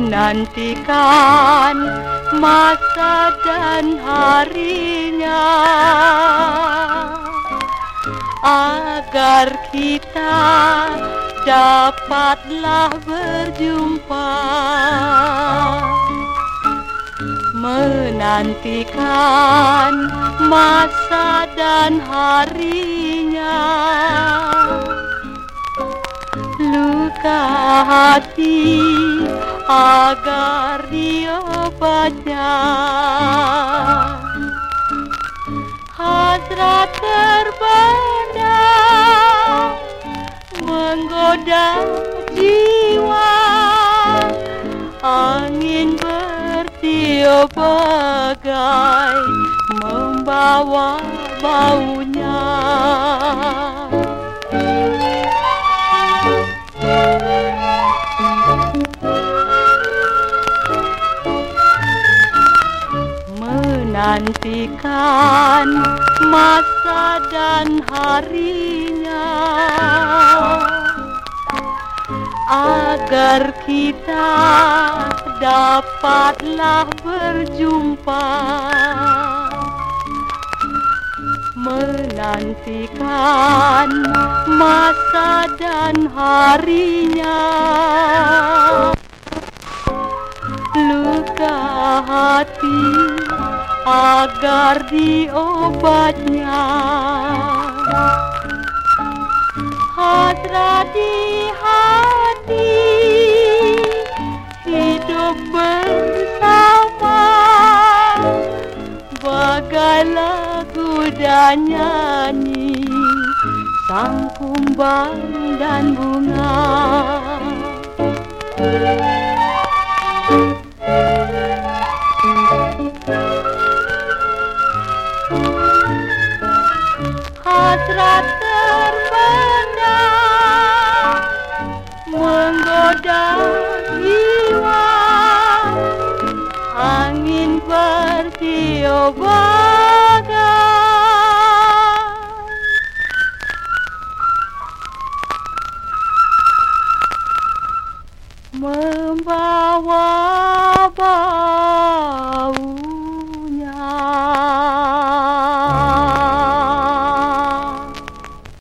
menantikan masa dan harinya. Agar kita dapatlah berjumpa menantikan masa dan harinya luka hati agar diobatnya hasrat terbendam menggoda jiwa. Angin bertiup bagai membawa baunya menantikan masa dan harinya. Agar kita dapatlah berjumpa. Menantikan masa dan harinya. Luka hati agar diobatnya. Hasrat di hati hidup bersama. Bagai lagu dan nyanyi sang kumbang dan bunga hasrat terpendam menggoda jiwa. Angin bertiup membawa